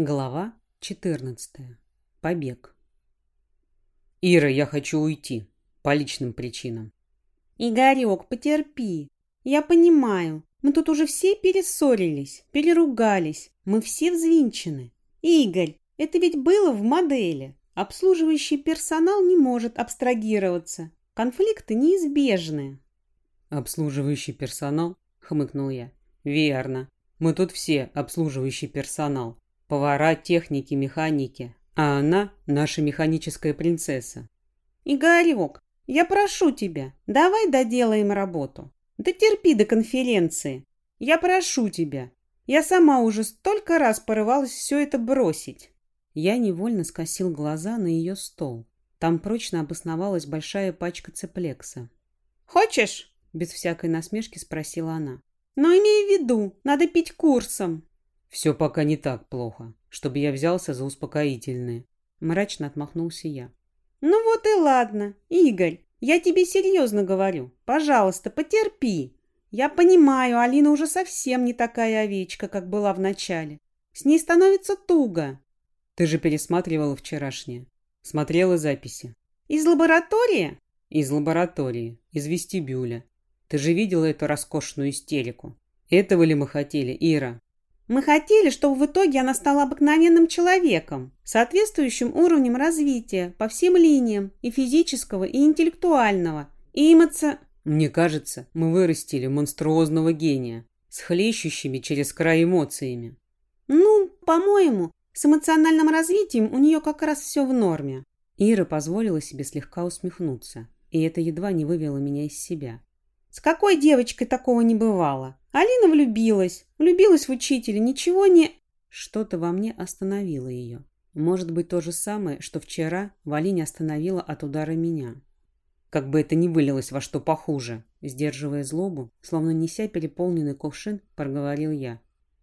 Глава 14. Побег. Ира, я хочу уйти. По личным причинам. Игорек, потерпи. Я понимаю. Мы тут уже все перессорились, переругались. Мы все взвинчены. Игорь, это ведь было в модели. Обслуживающий персонал не может абстрагироваться. Конфликты неизбежны. Обслуживающий персонал? Хмыкнул я. Верно. Мы тут все обслуживающий персонал. Повара, техники, механики. А она наша механическая принцесса. Игорек, я прошу тебя, давай доделаем работу. Да терпи до конференции. Я прошу тебя. Я сама уже столько раз порывалась все это бросить. Я невольно скосил глаза на ее стол. Там прочно обосновалась большая пачка цеплекса. «Хочешь?» – без всякой насмешки спросила она. «Но имей в виду, надо пить курсом». «Все пока не так плохо, чтобы я взялся за успокоительные». Мрачно отмахнулся я. «Ну вот и ладно, Игорь, я тебе серьезно говорю. Пожалуйста, потерпи. Я понимаю, Алина уже совсем не такая овечка, как была в начале. С ней становится туго». «Ты же пересматривала вчерашнее. Смотрела записи». «Из лаборатории?» «Из лаборатории, из вестибюля. Ты же видела эту роскошную истерику. Этого ли мы хотели, Ира?» Мы хотели, чтобы в итоге она стала обыкновенным человеком, соответствующим уровнем развития по всем линиям и физического, и интеллектуального, и эмоци... Мне кажется, мы вырастили монструозного гения с хлещущими через край эмоциями. Ну, по-моему, с эмоциональным развитием у нее как раз все в норме. Ира позволила себе слегка усмехнуться, и это едва не вывело меня из себя. С какой девочкой такого не бывало? Алина влюбилась, влюбилась в учителя, ничего не... Что-то во мне остановило ее. Может быть, то же самое, что вчера в Алине остановило от удара меня. Как бы это ни вылилось во что похуже, сдерживая злобу, словно неся переполненный кувшин, проговорил я.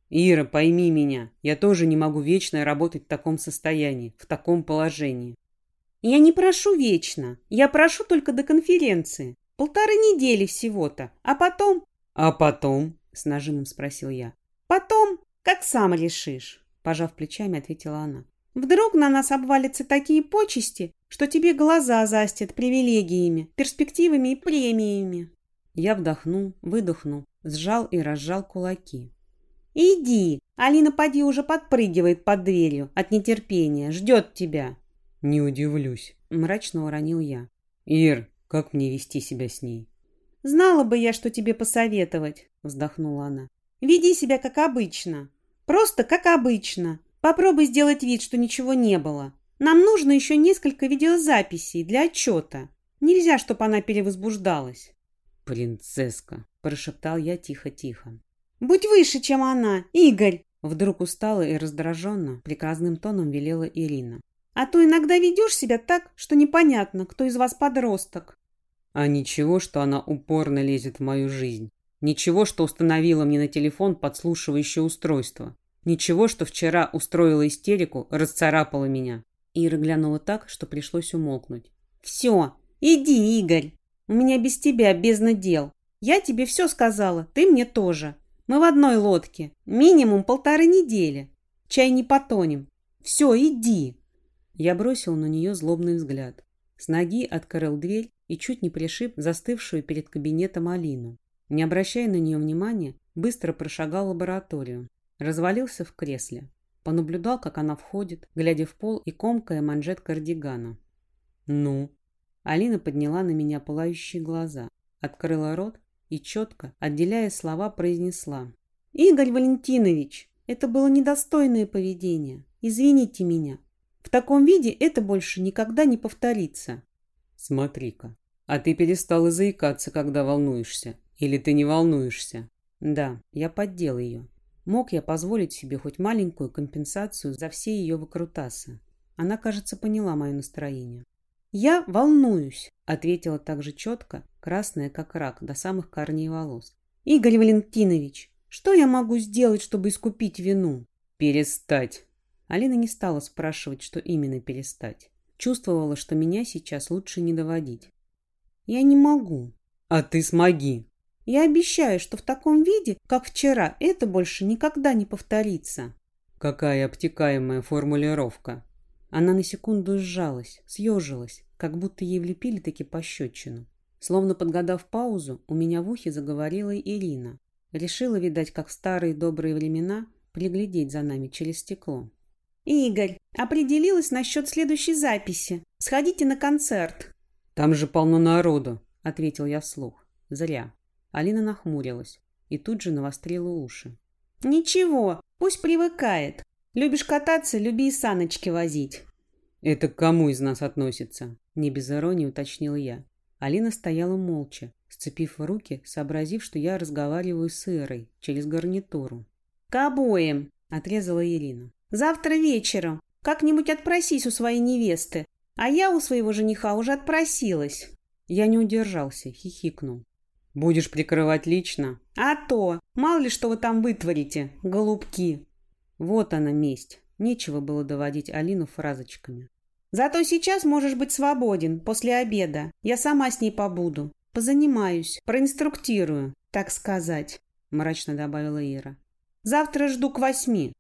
«Ира, пойми меня, я тоже не могу вечно работать в таком состоянии, в таком положении». «Я не прошу вечно, я прошу только до конференции. Полторы недели всего-то, а потом «А потом?» — с нажимом спросил я. «Потом, как сам решишь», — пожав плечами, ответила она. «Вдруг на нас обвалятся такие почести, что тебе глаза застят привилегиями, перспективами и премиями». Я вдохнул, выдохнул, сжал и разжал кулаки. «Иди! Алина поди уже подпрыгивает под дверью от нетерпения, ждет тебя!» «Не удивлюсь», — мрачно уронил я. «Ир, как мне вести себя с ней?» «Знала бы я, что тебе посоветовать», — вздохнула она. «Веди себя как обычно. Просто как обычно. Попробуй сделать вид, что ничего не было. Нам нужно еще несколько видеозаписей для отчета. Нельзя, чтобы она перевозбуждалась». «Принцесска», — прошептал я тихо-тихо. «Будь выше, чем она, Игорь!» Вдруг устала и раздраженно, приказным тоном велела Ирина. «А то иногда ведешь себя так, что непонятно, кто из вас подросток. А ничего, что она упорно лезет в мою жизнь. Ничего, что установила мне на телефон подслушивающее устройство. Ничего, что вчера устроила истерику, расцарапала меня. Ира глянула так, что пришлось умолкнуть. «Все, иди, Игорь. У меня без тебя бездна дел. Я тебе все сказала, ты мне тоже. Мы в одной лодке. Минимум полторы недели. Чай не потонем. Все, иди». Я бросил на нее злобный взгляд. С ноги открыл дверь и чуть не пришиб застывшую перед кабинетом Алину. Не обращая на нее внимания, быстро прошагал лабораторию. Развалился в кресле. Понаблюдал, как она входит, глядя в пол и комкая манжет кардигана. «Ну?» Алина подняла на меня пылающие глаза, открыла рот и четко, отделяя слова, произнесла. «Игорь Валентинович, это было недостойное поведение. Извините меня. В таком виде это больше никогда не повторится. Смотри-ка, а ты перестала заикаться, когда волнуешься. Или ты не волнуешься? Да, я поддел ее. Мог я позволить себе хоть маленькую компенсацию за все ее выкрутасы. Она, кажется, поняла мое настроение. «Я волнуюсь», — ответила так же четко, красная, как рак, до самых корней волос. «Игорь Валентинович, что я могу сделать, чтобы искупить вину?» «Перестать!» Алина не стала спрашивать, что именно перестать. Чувствовала, что меня сейчас лучше не доводить. «Я не могу». «А ты смоги». «Я обещаю, что в таком виде, как вчера, это больше никогда не повторится». Какая обтекаемая формулировка. Она на секунду сжалась, съежилась, как будто ей влепили таки пощечину. Словно подгадав паузу, у меня в ухе заговорила Ирина. Решила, видать, как в старые добрые времена, приглядеть за нами через стекло. «Игорь, определилась насчет следующей записи. Сходите на концерт». «Там же полно народу», — ответил я вслух. «Зря». Алина нахмурилась и тут же навострила уши. «Ничего, пусть привыкает. Любишь кататься, люби и саночки возить». «Это к кому из нас относится?» – не без иронии уточнил я. Алина стояла молча, сцепив руки, сообразив, что я разговариваю с Ирой через гарнитуру. «К обоим!» – отрезала Ирина. «Завтра вечером. Как-нибудь отпросись у своей невесты. А я у своего жениха уже отпросилась». Я не удержался, хихикнул. Будешь прикрывать лично? А то! Мало ли что вы там вытворите, голубки. Вот она месть. Нечего было доводить Алину фразочками. Зато сейчас можешь быть свободен после обеда. Я сама с ней побуду. Позанимаюсь, проинструктирую, так сказать, мрачно добавила Ира. Завтра жду к восьми.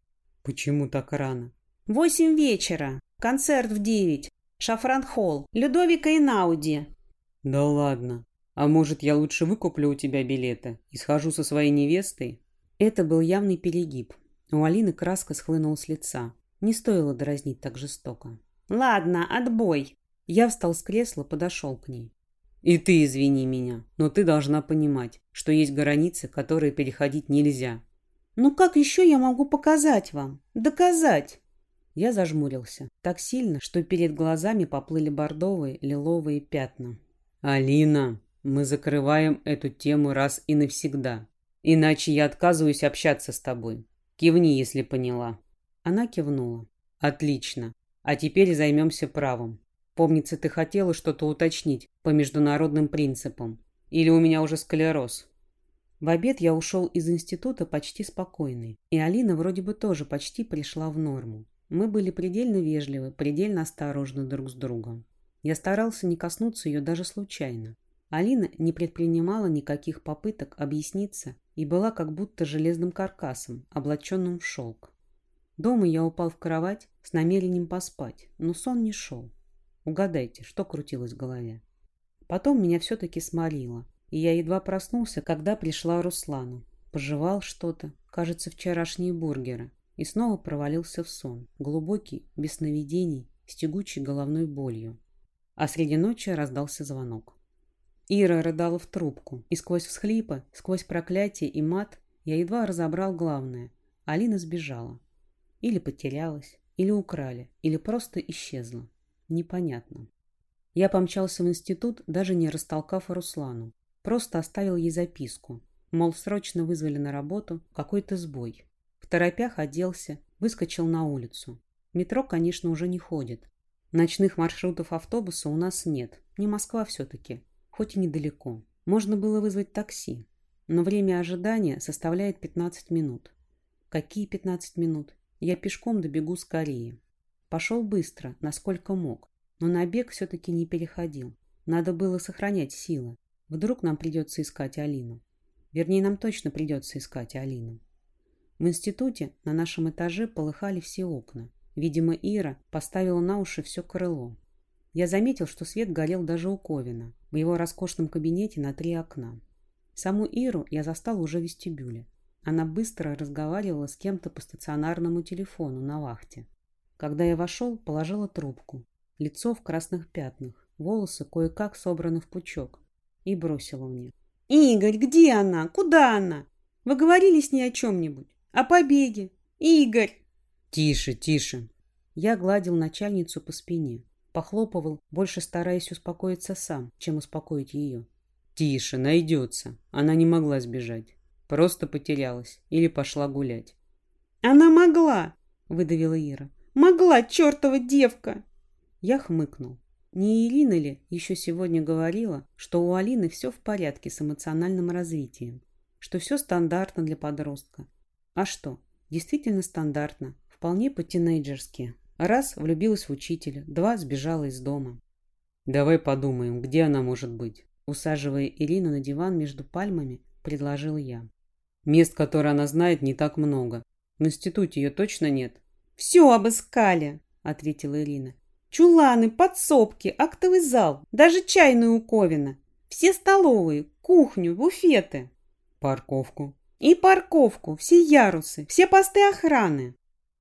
Почему так рано? Восемь вечера. Концерт в девять. Шафран-холл. Людовика и Науди. Да ладно. А может, я лучше выкуплю у тебя билеты и схожу со своей невестой? Это был явный перегиб. У Алины краска схлынула с лица. Не стоило дразнить так жестоко. «Ладно, отбой!» Я встал с кресла, подошел к ней. «И ты извини меня, но ты должна понимать, что есть границы, которые переходить нельзя». «Ну как еще я могу показать вам? Доказать?» Я зажмурился так сильно, что перед глазами поплыли бордовые, лиловые пятна. «Алина!» Мы закрываем эту тему раз и навсегда. Иначе я отказываюсь общаться с тобой. Кивни, если поняла. Она кивнула. Отлично. А теперь займемся правом. Помнится, ты хотела что-то уточнить по международным принципам. Или у меня уже склероз? В обед я ушел из института почти спокойный. И Алина вроде бы тоже почти пришла в норму. Мы были предельно вежливы, предельно осторожны друг с другом. Я старался не коснуться ее даже случайно. Алина не предпринимала никаких попыток объясниться и была как будто железным каркасом, облаченным в шелк. Дома я упал в кровать с намерением поспать, но сон не шел. Угадайте, что крутилось в голове. Потом меня все-таки сморило, и я едва проснулся, когда пришла Руслану. Пожевал что-то, кажется, вчерашние бургеры, и снова провалился в сон, глубокий, без сновидений, с тягучей головной болью. А среди ночи раздался звонок. Ира рыдала в трубку, и сквозь всхлипы, сквозь проклятие и мат я едва разобрал главное. Алина сбежала. Или потерялась, или украли, или просто исчезла. Непонятно. Я помчался в институт, даже не растолкав Руслану. Просто оставил ей записку. Мол, срочно вызвали на работу, какой-то сбой. В торопях оделся, выскочил на улицу. Метро, конечно, уже не ходит. Ночных маршрутов автобуса у нас нет. Не Москва все-таки хоть и недалеко. Можно было вызвать такси, но время ожидания составляет 15 минут. Какие 15 минут? Я пешком добегу скорее. Пошел быстро, насколько мог, но на бег все-таки не переходил. Надо было сохранять силы. Вдруг нам придется искать Алину. Вернее, нам точно придется искать Алину. В институте на нашем этаже полыхали все окна. Видимо, Ира поставила на уши все крыло. Я заметил, что свет горел даже у Ковина, в его роскошном кабинете на три окна. Саму Иру я застал уже в вестибюле. Она быстро разговаривала с кем-то по стационарному телефону на вахте. Когда я вошел, положила трубку. Лицо в красных пятнах, волосы кое-как собраны в пучок. И бросила мне. «Игорь, где она? Куда она? Вы говорили с ней о чем-нибудь? О побеге? Игорь!» «Тише, тише!» Я гладил начальницу по спине. Похлопывал, больше стараясь успокоиться сам, чем успокоить ее. «Тише, найдется. Она не могла сбежать. Просто потерялась или пошла гулять». «Она могла!» — выдавила Ира. «Могла, чертова девка!» Я хмыкнул. Не Ирина ли еще сегодня говорила, что у Алины все в порядке с эмоциональным развитием, что все стандартно для подростка? А что? Действительно стандартно, вполне по-тинейджерски. Раз влюбилась в учителя, два сбежала из дома. «Давай подумаем, где она может быть?» Усаживая Ирину на диван между пальмами, предложил я. «Мест, которые она знает, не так много. В институте ее точно нет? Все обыскали, ответила Ирина. Чуланы, подсобки, актовый зал, даже чайную у Ковина. Все столовые, кухню, буфеты. Парковку. И парковку, все ярусы, все посты охраны.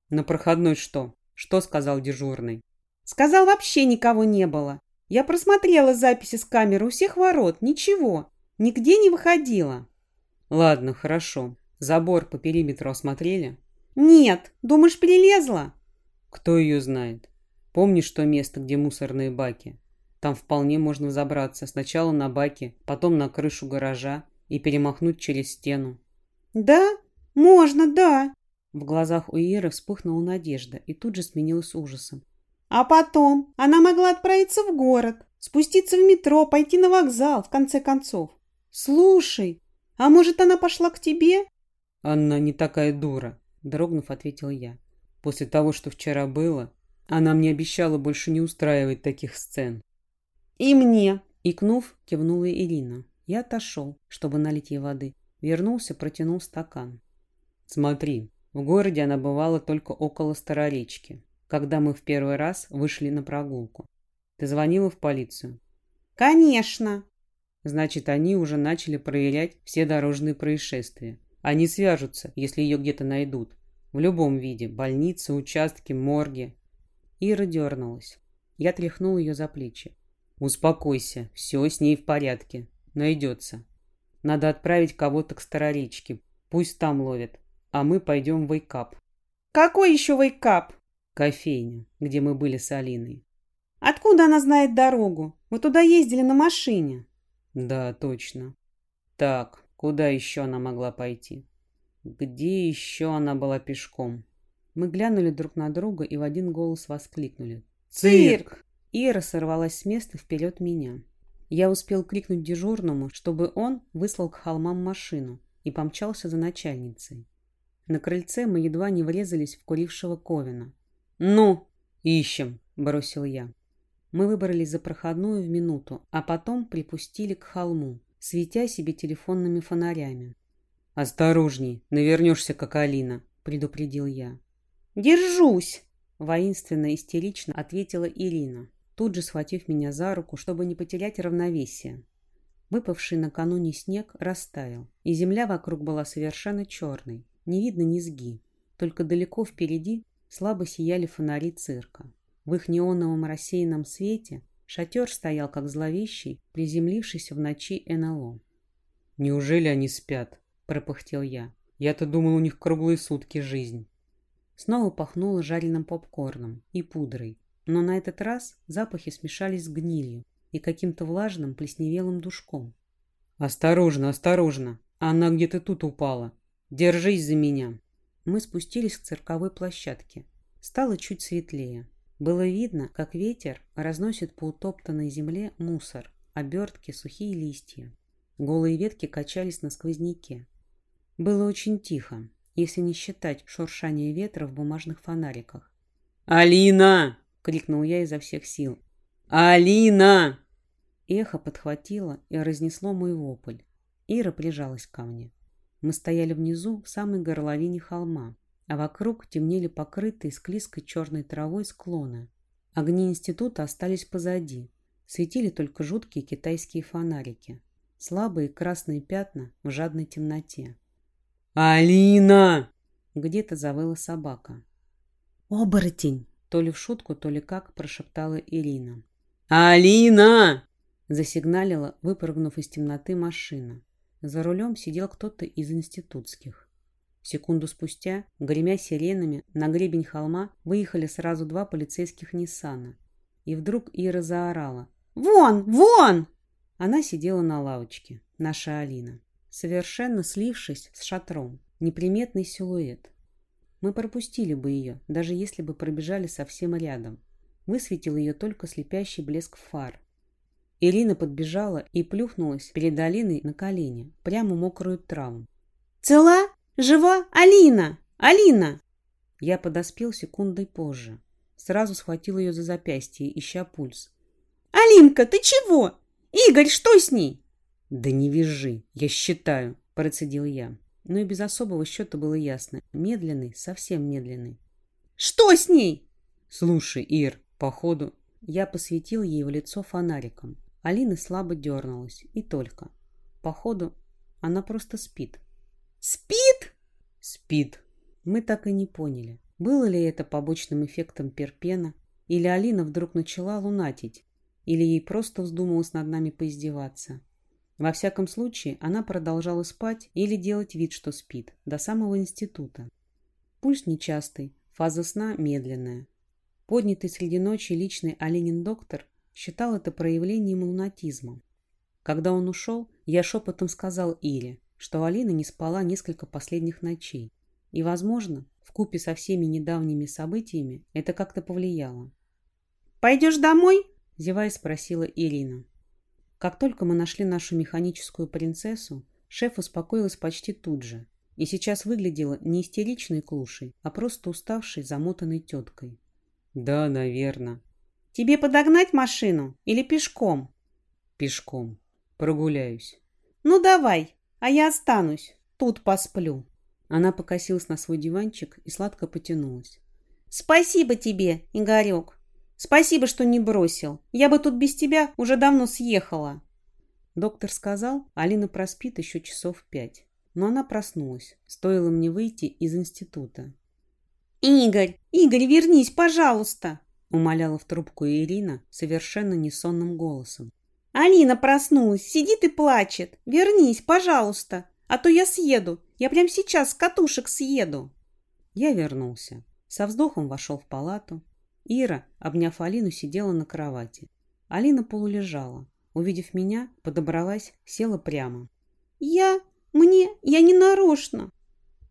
На проходной что? Что сказал дежурный? Сказал, вообще никого не было. Я просмотрела записи с камеры у всех ворот. Ничего. Нигде не выходила. Ладно, хорошо. Забор по периметру осмотрели? Нет. Думаешь, перелезла? Кто ее знает? Помнишь то место, где мусорные баки? Там вполне можно взобраться. Сначала на баки, потом на крышу гаража и перемахнуть через стену. Да? Можно, да. В глазах у Иры вспыхнула надежда и тут же сменилась ужасом. А потом она могла отправиться в город, спуститься в метро, пойти на вокзал, в конце концов. Слушай, а может, она пошла к тебе? Она не такая дура, дрогнув, ответил я. После того, что вчера было, она мне обещала больше не устраивать таких сцен. И мне, икнув, кивнула Ирина. Я отошел, чтобы налить ей воды. Вернулся, протянул стакан. Смотри, в городе она бывала только около Староречки, когда мы в первый раз вышли на прогулку. Ты звонила в полицию? Конечно. Значит, они уже начали проверять все дорожные происшествия. Они свяжутся, если ее где-то найдут. В любом виде. Больницы, участки, морги. Ира дернулась. Я тряхнул ее за плечи. Успокойся, все с ней в порядке. Найдется. Надо отправить кого-то к Староречке. Пусть там ловят а мы пойдем в Wake Up. Какой еще Wake Up? Кофейня, где мы были с Алиной. Откуда она знает дорогу? Мы туда ездили на машине. Да, точно. Так, куда еще она могла пойти? Где еще она была пешком? Мы глянули друг на друга и в один голос воскликнули. «Цирк!» Ира сорвалась с места вперед меня. Я успел крикнуть дежурному, чтобы он выслал к холмам машину и помчался за начальницей. На крыльце мы едва не врезались в курившего Ковина. «Ну, ищем!» – бросил я. Мы выбрались за проходную в минуту, а потом припустили к холму, светя себе телефонными фонарями. «Осторожней, навернешься, как Алина», – предупредил я. «Держусь!» – воинственно истерично ответила Ирина, тут же схватив меня за руку, чтобы не потерять равновесие. Выпавший накануне снег растаял, и земля вокруг была совершенно черной, не видно низги, только далеко впереди слабо сияли фонари цирка. В их неоновом рассеянном свете шатер стоял, как зловещий, приземлившийся в ночи НЛО. «Неужели они спят?» – пропыхтел я. «Я-то думал, у них круглые сутки жизнь». Снова пахнуло жареным попкорном и пудрой, но на этот раз запахи смешались с гнилью и каким-то влажным плесневелым душком. «Осторожно, осторожно! Она где-то тут упала!» Держись за меня. Мы спустились к цирковой площадке. Стало чуть светлее. Было видно, как ветер разносит по утоптанной земле мусор, обертки, сухие листья. Голые ветки качались на сквозняке. Было очень тихо, если не считать шуршания ветра в бумажных фонариках. «Алина!» — крикнул я изо всех сил. «Алина!» Эхо подхватило и разнесло мой вопль. Ира прижалась ко мне. Мы стояли внизу, в самой горловине холма, а вокруг темнели покрытые склизкой черной травой склоны. Огни института остались позади. Светили только жуткие китайские фонарики. Слабые красные пятна в жадной темноте. «Алина!» Где-то завыла собака. «Оборотень!» То ли в шутку, то ли как прошептала Ирина. «Алина!» Засигналила, выпрыгнув из темноты машина. За рулем сидел кто-то из институтских. Секунду спустя, гремя сиренами, на гребень холма выехали сразу два полицейских Ниссана. И вдруг Ира заорала. «Вон! Вон!» Она сидела на лавочке, наша Алина, совершенно слившись с шатром, неприметный силуэт. Мы пропустили бы ее, даже если бы пробежали совсем рядом. Высветил ее только слепящий блеск фар. Ирина подбежала и плюхнулась перед Алиной на колени, прямо мокрую траву. «Цела? Жива? Алина! Алина!» Я подоспел секундой позже. Сразу схватил ее за запястье, ища пульс. «Алинка, ты чего? Игорь, что с ней?» «Да не вяжи, я считаю», – процедил я. но и без особого счета было ясно. Медленный, совсем медленный. «Что с ней?» «Слушай, Ир, походу...» Я посветил ей в лицо фонариком. Алина слабо дернулась. И только. Походу, она просто спит. «Спит?» «Спит». Мы так и не поняли, было ли это побочным эффектом перпена, или Алина вдруг начала лунатить, или ей просто вздумалось над нами поиздеваться. Во всяком случае, она продолжала спать или делать вид, что спит, до самого института. Пульс нечастый, фаза сна медленная. Поднятый среди ночи личный Оленин доктор считал это проявлением лунатизма. Когда он ушел, я шепотом сказал Ире, что Алина не спала несколько последних ночей. И, возможно, в купе со всеми недавними событиями это как-то повлияло. «Пойдешь домой?» – зевая спросила Ирина. Как только мы нашли нашу механическую принцессу, шеф успокоилась почти тут же и сейчас выглядела не истеричной клушей, а просто уставшей, замотанной теткой. «Да, наверное». «Тебе подогнать машину или пешком?» «Пешком. Прогуляюсь». «Ну давай, а я останусь. Тут посплю». Она покосилась на свой диванчик и сладко потянулась. «Спасибо тебе, Игорек. Спасибо, что не бросил. Я бы тут без тебя уже давно съехала». Доктор сказал, Алина проспит еще часов пять. Но она проснулась. Стоило мне выйти из института. «Игорь! Игорь, вернись, пожалуйста!» Умоляла в трубку Ирина совершенно несонным голосом. «Алина проснулась, сидит и плачет. Вернись, пожалуйста, а то я съеду. Я прямо сейчас с катушек съеду». Я вернулся. Со вздохом вошел в палату, Ира, обняв Алину, сидела на кровати. Алина полулежала. Увидев меня, подобралась, села прямо. «Я? Мне? Я не нарочно!»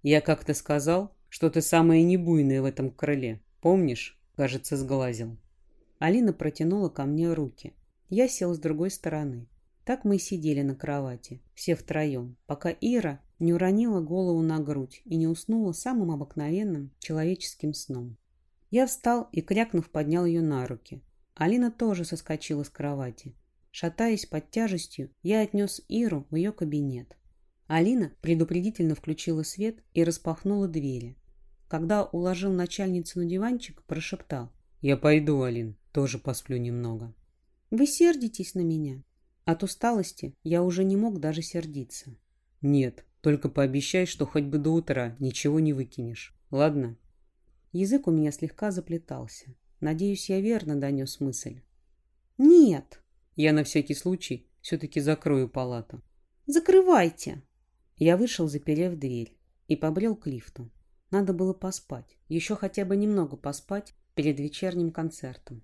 «Я как-то сказал, что ты самая небуйная в этом крыле. Помнишь?» Кажется, сглазил. Алина протянула ко мне руки. Я сел с другой стороны. Так мы и сидели на кровати, все втроем, пока Ира не уронила голову на грудь и не уснула самым обыкновенным человеческим сном. Я встал и, крякнув, поднял ее на руки. Алина тоже соскочила с кровати. Шатаясь под тяжестью, я отнес Иру в ее кабинет. Алина предупредительно включила свет и распахнула двери. Когда уложил начальницу на диванчик, прошептал. «Я пойду, Алин, тоже посплю немного». «Вы сердитесь на меня?» От усталости я уже не мог даже сердиться. «Нет, только пообещай, что хоть бы до утра ничего не выкинешь. Ладно?» Язык у меня слегка заплетался. Надеюсь, я верно донес мысль. «Нет». Я на всякий случай все-таки закрою палату. «Закрывайте». Я вышел, заперев дверь, и побрел к лифту. Надо было поспать. Еще хотя бы немного поспать перед вечерним концертом.